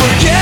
forget